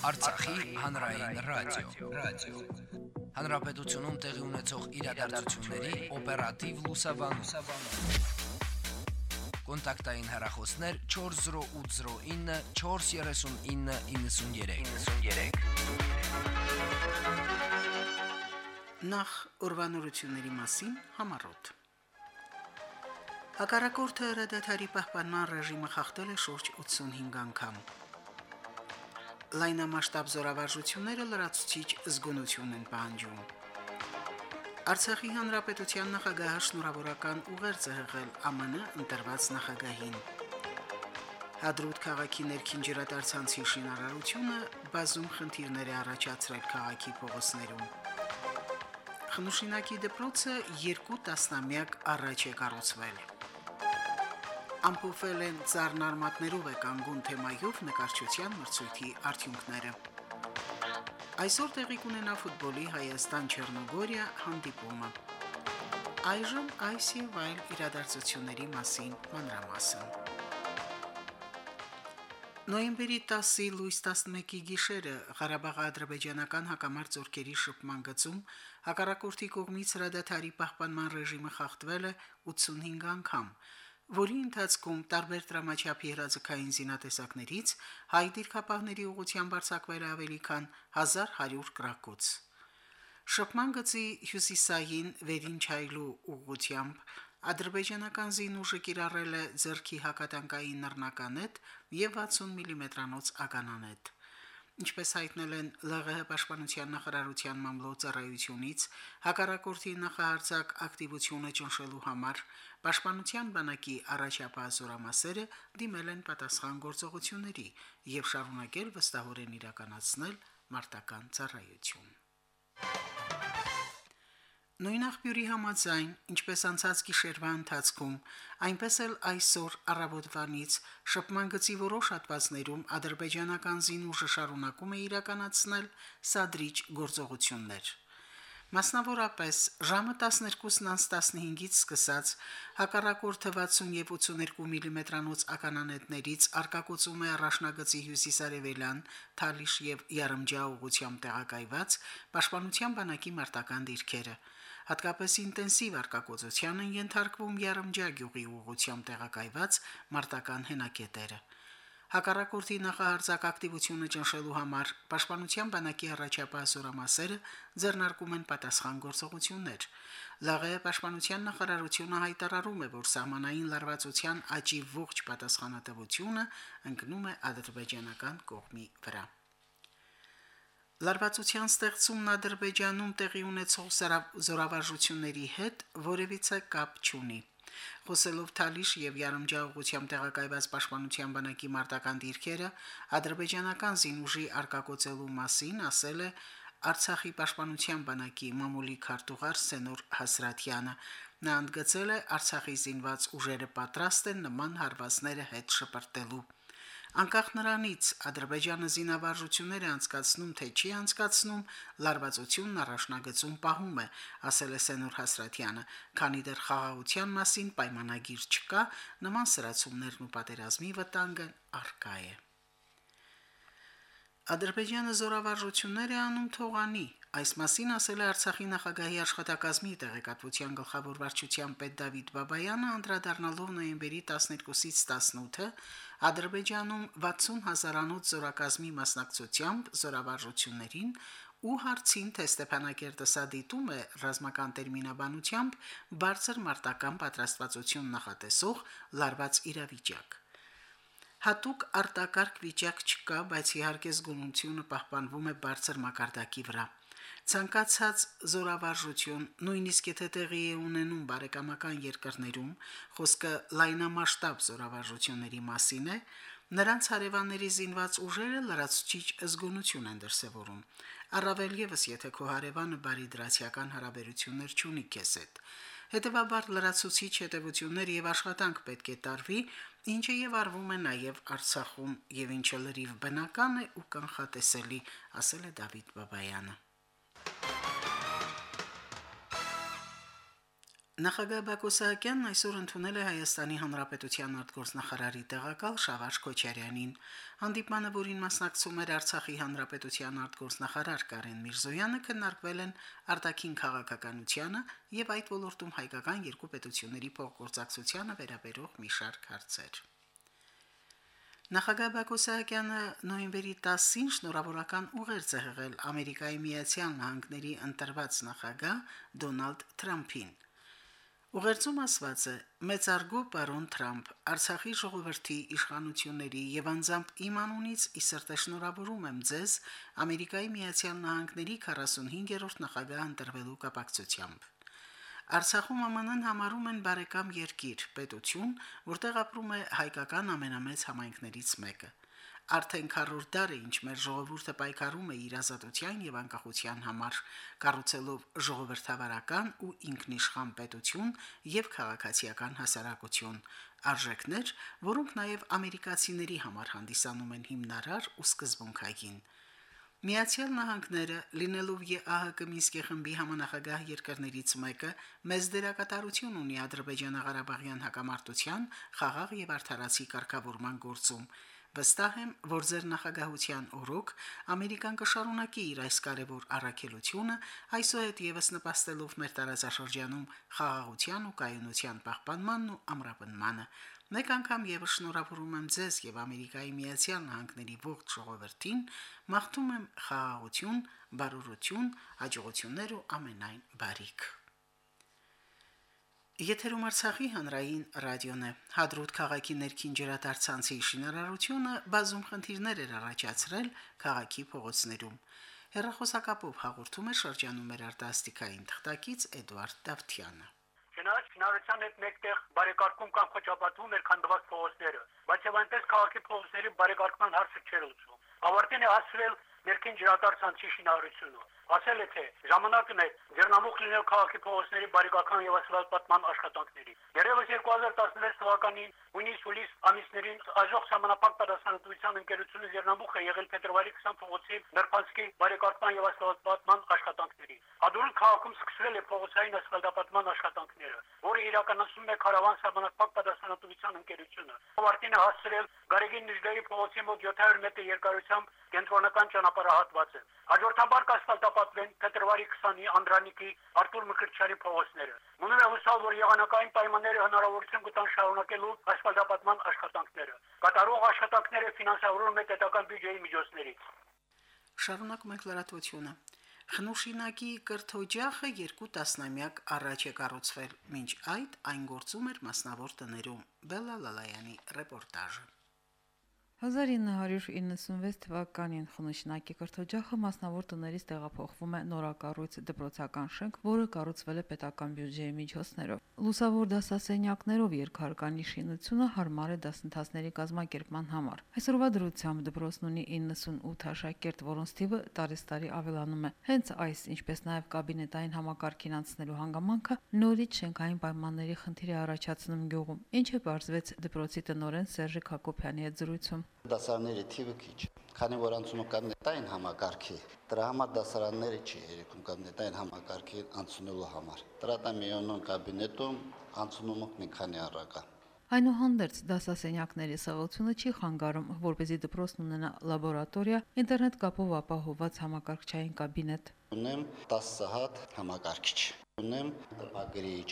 Արցախի հանրային ռադիո, ռադիո։ Հանրապետությունում տեղի ունեցող իրադարձությունների օպերատիվ լուսաբանում։ Կոնտակտային հեռախոսներ 40809 43993։ 93։ Նախ ուրվանորությունների մասին համառոտ։ Հակառակորդը հրադադարի պահպանման ռեժիմը խախտել է շուրջ 85 անգամ։ Լայնամասշտաբ զորավարժությունները լրացուցիչ զգոնություն են պահանջում։ Արցախի հանրապետության նախագահը շնորհավորական ուղերձ է հղել ԱՄՆ ընտրված նախագահին։ Հադրուտ քաղաքի ներքին ջրատարցանցի շինարարությունը բազում խնդիրներ է առաջացրել քաղաքի փողոցներում։ Խնուշինակի դպրոցը երկու տասնամյակ առաջ է կառուցվել։ Ամփոփել են ծառնարմատներով է կանգուն թեմայով նկարչության մրցույթի արդյունքները։ Այսօր տեղի կունենա ֆուտբոլի Հայաստան-Չեռնոգորիա հանդիպումը։ Այժմ այլ իրադարձությունների մասին մանրամասն։ Նոյեմբերի 10-ի լույս 11-ի գիշերը Ղարաբաղի ադրբեջանական հակամարտ ծորքերի շփման գծում հակառակորդի կողմից հրադադարի պահպանման ռեժիմը խախտվել է 85 անգամ, որի ընթացքում տարբեր դրամաչափի հրաձգային զինատեսակներից հայ դիրքապահների ուղղությամբ արձակվել ավելի քան 1100 գրակոց։ Շփման գծի հյուսիսային վերին չայլու ուղղությամբ ադրբեջանական զինուժը կիրառել է ձերքի հակատանկային նռնականետ եւ 60 մմ-անոց ականանետ։ Ինչպես հայտնել են ԼՂՀ պաշտպանության նախարարության մամլոյցարայությունից, հակառակորդի նախահարձակ ակտիվությունը ճնշելու համար պաշտպանության բանակի առաջապահ զորամասերը դիմել են պատասխան գործողությունների եւ շարունակել վստահորեն իրականացնել մարտական ծառայություն։ Նույն աղբյուրի համաձայն, ինչպես անցած գիշերվա ընթացքում, այնպես էլ այսօր առավոտվանից շփման գծի որոշ հատվածներում ադրբեջանական զինուժը շարունակում է իրականացնել սադրիչ գործողություններ։ Մասնավորապես ժամը 12:15-ից սկսած հակառակորդը 60 եւ 82 մմ-անոց ականանետներից արկակոծում է առաջնագծի հյուսիսարևելյան Թալիշ եւ Յարմջա ուղությամբ տեղակայված պաշտպանության բանակի մարտական դիրքերը հատկապես ինտենսիվ արկակոծության են ենթարկվում Յարմջա գյուղի ուղությամբ տեղակայված մարտական հենակետերը։ Հակառակորդի նախահարձակ ակտիվությունը ճնշելու համար Պաշտպանության բանակի առաջապահ զորամասերը ձեռնարկում են պատասխան գործողություններ։ ԼՂՀ Պաշտպանության նախարարությունը հայտարարում է, որ սահմանային լարվածության աճի ողջ պատասխանատվությունը ընկնում է ադրբեջանական կողմի վրա։ Լարվածության ստեղծումն Ադրբեջանում տեղի ունեցող զորավարժությունների հետ որևիցե կապ չունի։ Խոսելով Թալիշ եւ Յարմջա ուղությամբ տեղակայված պաշտպանության բանակի մարտական դիրքերը ադրբեջանական զինուժի արկակոծելու մասին ասել է Արցախի պաշտպանության բանակի մամուլի քարտուղար Սենոր Հասրատյանը նա ընդգծել է Արցախի զինված ուժերը պատրաստ են նման հարվածները հետ շպրտելու Անկախ նրանից Ադրբեջանը զինավարժություններ է անցկացնում թե չի անցկացնում, լարվածությունն առաջնագծում պահում է, ասել է Սենուր Հասրատյանը, քանի դեռ խաղաղության մասին պայմանագիր չկա, նման սրացումներն ու պատերազմի վտանգը արկա է։ Ադրբեջանը զորավարժություններ է անում թողանի, Այս մասին ասել է Արցախի նախագահի աշխատակազմի տեղեկատվության գլխավոր վարչության պետ Դավիթ Բաբայանը անդրադառնալով նոյեմբերի 12-ից 18-ը Ադրբեջանում 60 հազարանոց զորակազմի մասնակցությամբ զորավարժություններին ու հարցին թե Ստեփանակերտը սադիտում է ռազմական տերմինաբանությամբ բարձր մարտական պատրաստվածություն նախատեսող լարված իրավիճակ։ Հատուկ արտակարգ վիճակ չկա, բայց իհարկե զգոնությունը պահպանվում է բարձր մակարդակի վրա։ Ցանկացած զորավարժություն, նույնիսկ եթե տեղի է ունենում բարեկամական երկրներում, խոսքը լայնամասշտաբ զորավարժությունների մասին է, նրանց հարևանների զինված ուժերը լրացուցիչ զգոնություն են դրսևորում։ Առավել եւս, եթե քո հարևանը բարի դրացիական հարաբերություններ չունի քեզ հետ։ Հետևաբար լրացուցիչ հետևություններ եւ աշխատանք պետք է տարվի, ինչը եւ արվում է նաեւ Արցախում եւ ինչը լրիվ բնական է ու կանխատեսելի, ասել է Դավիթ Բաբայանը։ Նախագահ Բակո Սահակյանն այսօր ընդունել է Հայաստանի Հանրապետության արտգործնախարարի տեղակալ Շավարժ Քոչարյանին։ Հանդիպմանը, որին մասնակցում էր Արցախի Հանրապետության արտգործնախարար Կարեն Միրզոյանը, քննարկվել են արտաքին քաղաքականությունը եւ այդ ոլորտում հայկական երկու պետությունների փոխգործակցությանը վերաբերող մի շարք հարցեր։ Նախագահ Բակո Սահակյանը նոյեմբերի 10-ին շնորհավորական ուղերձ է եղել Ամերիկայի Միացյալ Նահանգների ընտրված նախագահ Դոնալդ Թրամփին։ Ուղերձում ասված է. «Մեծարգո պարոն Թրամփ, Արցախի ժողովրդի իշխանությունների եւ անձամբ իմ անունից ի սրտե շնորհավորում եմ ձեզ Ամերիկայի Միացյալ Նահանգների 45-րդ նախագահ ընտրվելու կապակցությամբ»։ Արցախում ԱՄՆ-ն համարում են բարեկամ երկիր, պետություն, որտեղ ապրում է հայկական ամենամեծ համայնքներից մեկը։ Արդեն քառորդ դար է ինչ մեր ժողովուրդը պայքարում է իր ազատության եւ անկախության համար, կառուցելով ժողովրդավարական ու ինքնիշխան պետություն եւ քաղաքացիական հասարակություն, արժեքներ, որոնք նաեւ ամերիկացիների համար հանդիսանում են հիմնարար ու սկզբունքային։ Միացյալ Նահանգները, լինելով ԵԱՀԿ Մինսկի խմբի համանախագահ երկրներից մեկը, մեծ դերակատարություն ունի Ադրբեջանա-Ղարաբաղյան հակամարտության խաղաղ եւ արդարացի կարգավորման գործում Վստահ եմ, որ ձեր նախագահության օրոք Ամերիկան կշարունակի իր այս կարևոր առաքելությունը, այսուհետ եւս նպաստելով մեր տարածաշրջանում խաղաղության ու կայունության պահպանմանն ու ամրապնմանը։ Մեկ անգամ եւս շնորհավորում եմ ձեզ եւ Ամերիկայի Միացյալ Նահանգների ողջ ժողովրդին, մաղթում եմ խաղաղություն, բարօրություն, հաջողություններ ու ամենայն բարիք։ Եթերում Արցախի հանրային ռադիոն է։ Հադրուտ քաղաքի ներքին ջրատարցանցի շինարարությունը բազում խնդիրներ էր առաջացրել քաղաքի փողոցներում։ Հերրախոսակապով հաղորդում է շրջանում մեր արտասթիկային թղթակից Էդվարդ Դավթյանը։ Չնայած շինարարության հետ մեկտեղ բարեկարգում կամ խոչապատվում էր քանդված փողոցները, բայց եւ այնպես քաղաքի փողոցների բարեկարգման հարցը չէր լուծվում։ Ավարտին է հասցրել ներքին ջրատարցանցի շինարարությունը ասել է թե ժամանակն է ձեռնամուխ լինել քաղաքի փողոցների բարեկական եւ ասֆալտպատման աշխատանքների։ Երևս 2016 թվականին հունիս-հուլիս ամիսներին աժող համանապակ պատասխանատվության ընկերությունը ձեռնամուխ է եղել փետրվարի 20 փողոցի Նրբանսկի բարեկարգման եւ ասֆալտպատման աշխատանքների։ Ադուրն քաղաքում սկսվել է փողոցային ասֆալտապատման աշխատանքները, որը իրականացնում է Կարավան համանապակ պատասխանատվության ընկերությունը։ Ավարտին է հասցրել Գարեգին Նիժդեի փողոցի մոտ 700 մետր երկարությամբ կենտրոնական ճանապարհահատվածը։ Հաջորդաբար կասֆալտապատ կապատվեն փետրվարի 20-ի Անդրանիկի Արտուր Մկրտչյանի փողոցները։ Մնում է հուսալ, որ եղանակային պայմանները հնարավորություն կտան շարունակելու ասֆալտապատման աշխատանքները։ Կատարող աշխատանքները ֆինանսավորվում է պետական բյուջեի միջոցներից։ Շարունակում ենք լրատվությունը։ Խնուշինակի կրթօջախը երկու տասնամյակ առաջ է կառուցվել, մինչ այդ այն գործում էր մասնավոր տներում։ Բելլա Լալայանի ռեպորտաժը։ 1996 թվականին խնշնակի կրթօջախը մասնավոր տներից տեղափոխվում է նորակառույց դպրոցական շենք, որը կառուցվել է պետական բյուջեի միջոցներով։ Լուսավոր դասասենյակներով երկհարկանի շինությունը հարմար է դասընթացների կազմակերպման համար։ Այսօրվա դրությամբ դպրոցն ունի 98 աշակերտ, որոնց թիվը տարեստարի ավելանում է։ Հենց այս, ինչպես նաև կաբինետային համակարգին անցնելու հանգամանքը նորից շենքային պայմանների խնդիր է առաջացնում գյուղում, ինչը բարձվեց դպրոցի տնօրեն Սերժիկ Հակոբյանի հետ զրույցում դասարանների թիվը քիչ քանի որ անցումը կանգնետային համակարգի դրա համար դասարանները չի երիկում կանգնետային համակարգի անցնելու համար տրատամիոնոն կաբինետում անցումը մի քանի առակա Այնուհանդերձ դասասենյակների սղությունը չի խանգարում, որ เป զի դպրոցն ունենա լաբորատորիա, ինտերնետ կապով ապահովված համակարգչային կաբինետ։ Ունեմ 10 հատ համակարգիչ։ Ունեմ տպագրիչ,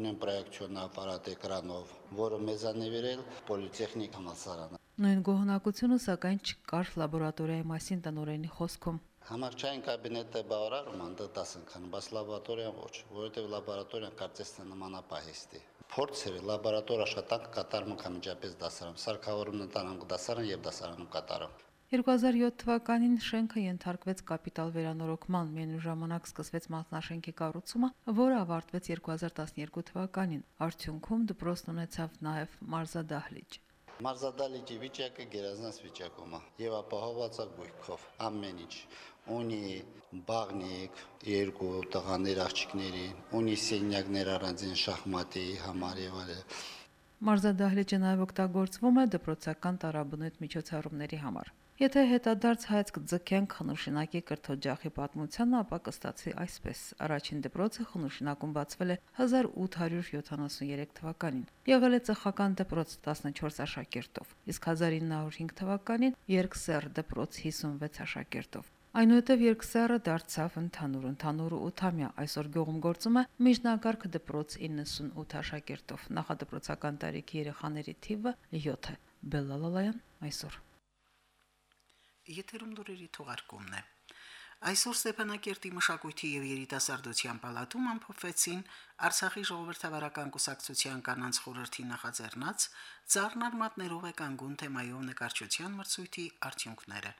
ունեմ պրոյեկցիոն ապարատ էկրանով, որը մեզանեվիրել պոլիտեխնիկ համալսարանը Նույն գոհնակությունը սակայն չկար լաբորատորիայի մասին տնօրենի խոսքում։ Համակարգչային կաբինետը բավարարում 10 անգամ, բայց լաբորատորիան ոչ, որովհետև լաբորատորիան կարծես թե նմանապահեստ է։ Փորձերը լաբորատոր աշխատանք կատարում կամիջապես դասարանում, սարքավորումն ընտանանք դասարան եւ դասարանում կատարում։ 2007 թվականին շենքը ենթարկվեց կապիտալ վերանորոգման, միևնույն ժամանակ սկսվեց մասնաշենքի կառուցումը, որը ավարտվեց 2012 թվականին։ Արդյունքում դպրոցն ունեցավ նաև մարզադահլիճ։ Մարզադալիճի վիճակը գերազանց վիճակում է եւ ապահովված է գույքով ամեն ինչ ունի բաղնիկ երկու տղաներ աղջիկների ունի սենյակներ առանձին շախմատի համար եւ այլն Մարզադահլիճը նաև օգտագործվում է դպրոցական տարաբնույթ միջոցառումների համար։ Եթե հետադարձ հայացք ձգենք խնուշինակի կրթօջախի պատմությանը, ապա կստացվի այսպես. առաջին դպրոցը խնուշինակում բացվել է 1873 թվականին։ Եղել է ծխական դպրոց 14 աշակերտով, իսկ 1905 թվականին Երկսեր դպրոց 56 աշակերտով։ Այնուհետև Երկսերը դարձավ ընդհանուր ընդհանուր 8-ամյա, այսօր գյուղում գործում է միջնակարգ դպրոց 98 աշակերտով։ Նախադպրոցական տարիքի երեխաների թիվը 7 է։ Բելլալալայան այսօր Եթերում դուրերի թողարկումն է։ Այսօր Ստեփանակերտի մշակույթի եւ երիտասարդության պալատում ամփոփվեցին Արցախի ժողովրդավարական կուսակցության կանանց խորհրդի նախաձեռնած «Ծառնարմատներով է կանգուն» թեմայով նկարչության մրցույթի արդյունքները։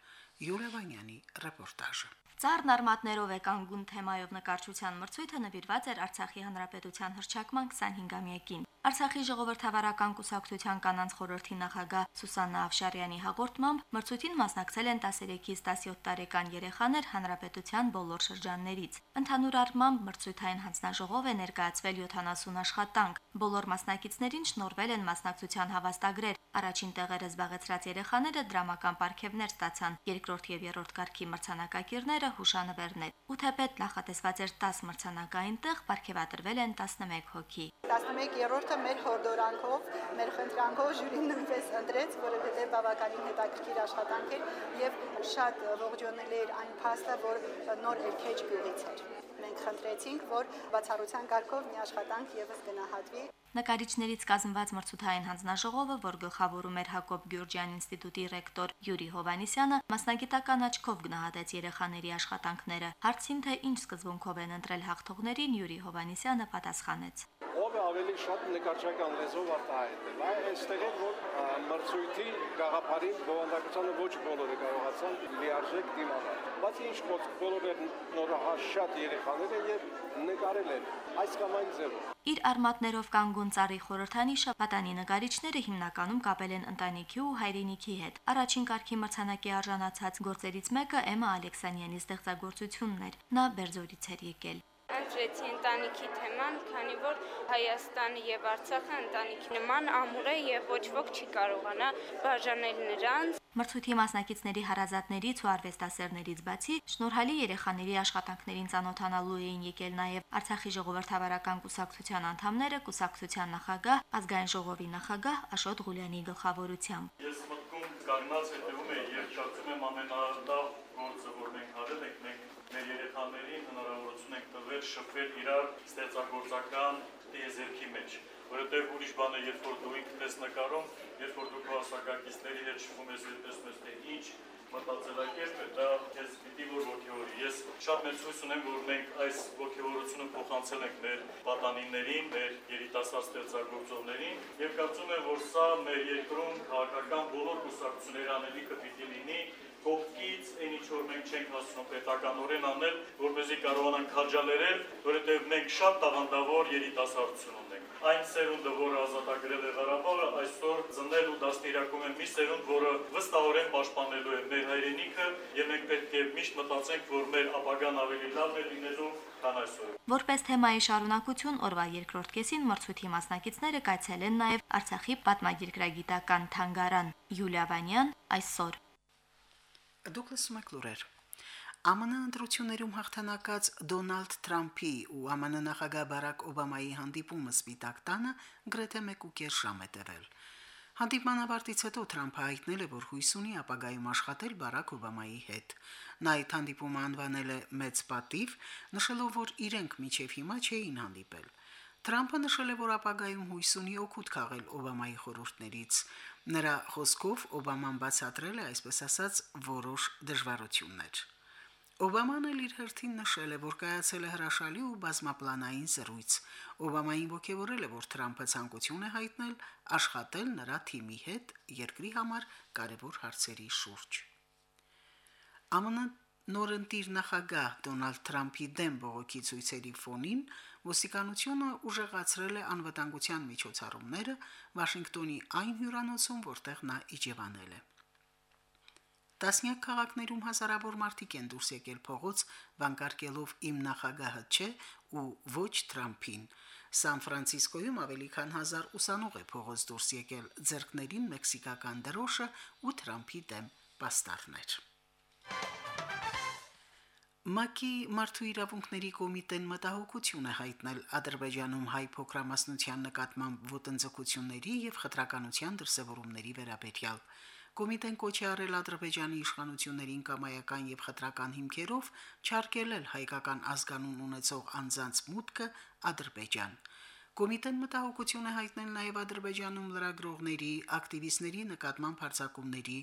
Յուլիա Վանյանի ռեպորտաժը։ Ծառն արմատներով է կանգուն թեմայով նկարչության մրցույթը նվիրված էր Արցախի հանրապետության հռչակման 25-ամյակին։ Արցախի ժողովրդավարական կուսակցության կանանց խորհրդի նախագահ Սուսաննա Ավշարյանի հաղորդմամբ մրցույթին մասնակցել են 13-ից 17 տարեկան երեխաներ հանրապետության բոլոր շրջաններից։ Ընդհանուր առմամբ մրցույթային հանձնաժողով է ներկայացվել 70 աշխատանք։ Բոլոր մասնակիցներին շնորվել են մասնակցության հավաստագրեր։ Առաջին տեղերը զբաղեցրած երեխաները դրամական պարգևներ ստացան, երկրորդ եւ երրորդ կարգի մրցանակակիրները հուշանվերներ։ Ութեպետ նախատեսված էր 10 մրցանակային տեղ, պարգևատրվել են 11 հոգի։ 11 երրորդը մեր հորդորանքով, մեր խնդրանքով ժյուրին նույնպես ընտրեց, որովհետև բավականին հետաքրքիր աշխատանք էր եւ շատ ողջունել էր այն փաստը, որ նոր երկեչ գյուղից էր մենք խնդրեցինք, որ բացառության կարգով մի աշխատանք եւս գնահատվի։ Նկարիչներից կազմված մրցութային հանձնաժողովը, որ գլխավորում էր Հակոբ Գյուրջյան ինստիտուտի ռեկտոր Յուրի Հովանիսյանը, մասնագիտական աչքով գնահատեց երեխաների աշխատանքները։ Հարցին թե ինչ սկզբունքով են ընտրել հաղթողներին, Յուրի Հովանիսյանը պատասխանեց. Ավելի շատ նկարչական լեզվով արտահայտել։ Այ այստեղ է որ մրցույթի գաղափարին բովանդակությանը ոչ բոլորը կարողացան լիարժեք դիմանալ։ Բայց ինչ խոսք, բոլորը նորահաշատ երեխաներ են եւ նկարել են այս կամ այն ձևով։ Իր արմատներով կանգուն цаրի խորհրդանիշը պատանի նկարիչները հիմնականում կապել են ընտանիքի ու հայրենիքի հետ։ Առաջին կարգի մրցանակի արժանացած գործերից մեկը Էմա Ալեքսանյանի ստեղծագործությունն էր։ Նա Բերձորից էր եկել ընտրեցի ընտանիքի թեման, քանի որ Հայաստանը եւ Արցախը ընտանիքի նման ամուր է եւ ոչ ոք չի կարողանա բաժանել նրանց։ Մրցույթի մասնակիցների հարազատներից ու արվեստասերներից բացի շնորհալի երեխաների աշխատանքներին ծանոթանալու էին եկել նաև Արցախի ժողովրդավարական կուսակցության անդամները, կուսակցության նախագահ, ազգային ժողովի նախագահ Աշոտ Ղուլյանի գլխավորությամբ։ Ես մտքում կանգնած հետևում եմ եւ կարծում եմ ամենալավ գործը, որ մենք արել ենք, մենք մեր երեխաներին տվել շփվել իրար ստեղծագործական տիեզերքի մեջ որովհետև ուրիշ բան է երբ որ դու ինքդ ես նկարում երբ որ դու քո հասակակիցների հետ շփվում ես տեսնում ես թե ինչ մտածելակերպ է դա քեզ պիտի որ ողջորի ես շատ մեծ հույս ունեմ որ մենք այս ողջորությունը փոխանցել ենք մեր պատանիներին մեր երիտասարդ ստեղծագործողներին եւ կարծում եմ որ սա մեր երկրում քաղաքական բոլոր կուսակցությունների անելիքը պիտի լինի կողքից այն ինչ որ մենք չենք հասնում պետականորեն անել, որպեսզի կարողանանք քաջալերել, որովհետև մենք շատ տաղանդավոր երիտասարդություն ունենք։ Այն սերունդը, որը ազատագրել է Ղարաբաղը, այսօր ծնել ու դաստիարակում է մի սերունդ, որը վստահորեն պաշտպանելու է մեր հայրենիքը, եւ մենք պետք է միշտ մտածենք, որ մեր ապագան ավելի լավն է լինելու քան այսօր։ Որպես թեմայի շարունակություն օրվա երկրորդ կեսին մրցույթի մասնակիցները կայցելեն նաև Արցախի պատմագիտական թանգարան Յուլիա Վանյան այսօր Դուք լսում եք լուրեր։ ԱՄՆ ընտրություններում հաղթանակած Դոնալդ Թրամփի ու ԱՄՆ նախագահ Բարակ Օբամայի հանդիպումը Սպիտակ տանը գրեթե 1.5 ժամ է տևել։ Հանդիպման ավարտից հետո Թրամփը հայտնել է, որ հույս ունի ապագայում աշխատել Բարակ Օբամայի հետ։ Նա այդ հանդիպումը անվանել է մեծ պատիվ, նշելով, որ իրենք միջև հիմա չէին հանդիպել։ Թրամփը նշել է, որ ապագայում հույս ունի օգուտ քաղել Օբամայի խորհուրդներից։ Նրա խոսքով Օբաման բացատրել է այսպես ասած որոշ դժվարություններ։ Օբաման էլ իր հերթին նշել է, որ կայացել է հրաշալի ու բազմապլանային զրույց։ Օբամային ողջորել է, որ Թրամփը ցանկություն է հայտնել աշխատել նրա թիմի հետ երկրի համար կարևոր հարցերի շուրջ։ ԱՄՆ նորընտիր նախագահ Դոնալդ Թրամփի դեմ բողոքի ցույցերի ֆոնին Ոստիկանությունը ուժեղացրել է անվտանգության միջոցառումները Վաշինգտոնի այն հյուրանոցում, որտեղ նա իջևանել է։ Տասնյակ քաղաքներում հազարավոր մարդիկ են դուրս եկել փողոց, վանկարկելով «Իմ նախագահը չէ» ու «Ոչ Թրամփին»։ Սան Ֆրանցիսկոյում ավելի քան 1000 ուսանող է փողոց դուրս եկել ձերկներին մեքսիկական դրոշը ու Թրամփի դեմ պաստառներ։ ՄԱԿ-ի մարդու իրավունքների կոմիտեն մտահոգություն է հայտնել Ադրբեջանում հայ փոքրամասնության նկատմամբ ոտնձգությունների եւ խտրականության դրսեւորումների վերաբերյալ։ Կոմիտեն կոչ է արել Ադրբեջանի իշխանություններին կամայական եւ խտրական հիմքերով չարկելել հայկական ազգանուն ունեցող անձանց մուտքը Ադրբեջան։ Կոմիտեն մտահոգություն է հայտնել նաև Ադրբեջանում լրագրողների, ակտիվիստների նկատմամբ հարձակումների,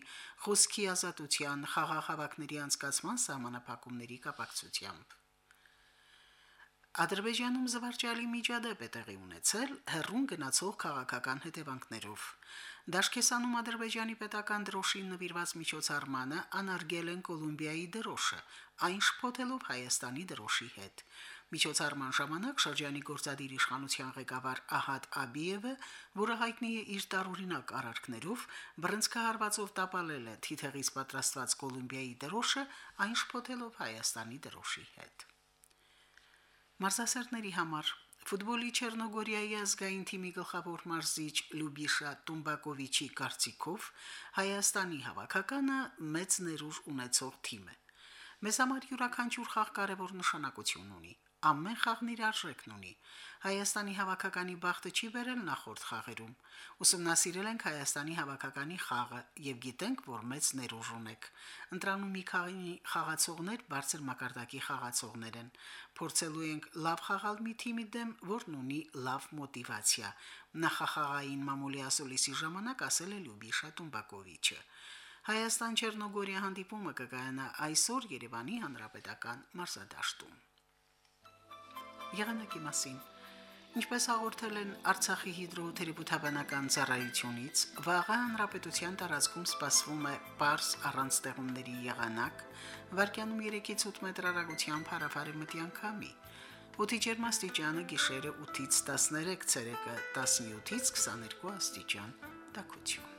խոսքի ազատության, խաղաղավակների անցկացման սահմանափակումների կապակցությամբ։ Ադրբեջանում զվարճալի միջադեպ է տեղի ունեցել հերրուն գնացող քաղաքական հետևանքներով։ Դաշկեսանում Ադրբեջանի պետական դրոշին նվիրված միջոցառմանը անարգել են Կոլումբիայի դրոշը, այն շփոթելով Հայաստանի դրոշի հետ։ Միջոցառման ժամանակ շրջանի գործադիր իշխանության ղեկավար Ահադ Աբիևը, որը հայտնի է իր տարօրինակ արարքներով, բռնցքահարվածով տապալել է թիթեղից պատրաստված Կոլումբիայի դրոշը, այն շփոթելով Հայաստանի դրոշի հետ։ Մարզասերների համար. Ֆուտբոլի Չեռնոգորիայի ազգային թիմի գլխավոր մարզիչ Լյուբիշա Տումբակովիչի կարծիքով Հայաստանի հավաքականը մեծ ներուժ ունեցող թիմ է։ Մեզ համար յուրաքանչյուր խաղ կարևոր նշանակություն ունի ամեն խաղն իր արժեքն ունի։ Հայաստանի հավաքականի բախտը չի վերել նախորդ խաղերում։ Ուսումնասիրել ենք Հայաստանի հավաքականի խաղը եւ գիտենք, որ մեծ ներուժ ունեք։ Ընտրանում մի խաղի խաղացողներ բարձր մակարդակի խաղացողներ են։ Փորձելու ենք լավ խաղալ մի թիմի դեմ, որն ունի լավ մոտիվացիա։ Նախախաղային մամուլի ասուլիսի ժամանակ ասել է Լյուբիշա Տումբակովիչը։ Հայաստան Չեռնոգորիա հանդիպումը կկայանա այսօր Երևանի Հանրապետական մարզադաշտում եղանակի մասին։ Ինչպես հաղորդել են Արցախի հիդրոթերապևտաբանական ծառայությունից, վաղը հանրապետության տարածքում սպասվում է բարձ առանց ստեղումների եղանակ, վարկյանում 3-ից 8 մետր հեռագությամբ հարավարի մտյան քամի։ Օդի ջերմաստիճանը գիշերը 8-ից 13, ցերեկը 17-ից 22 աստիճան։ Տակություն։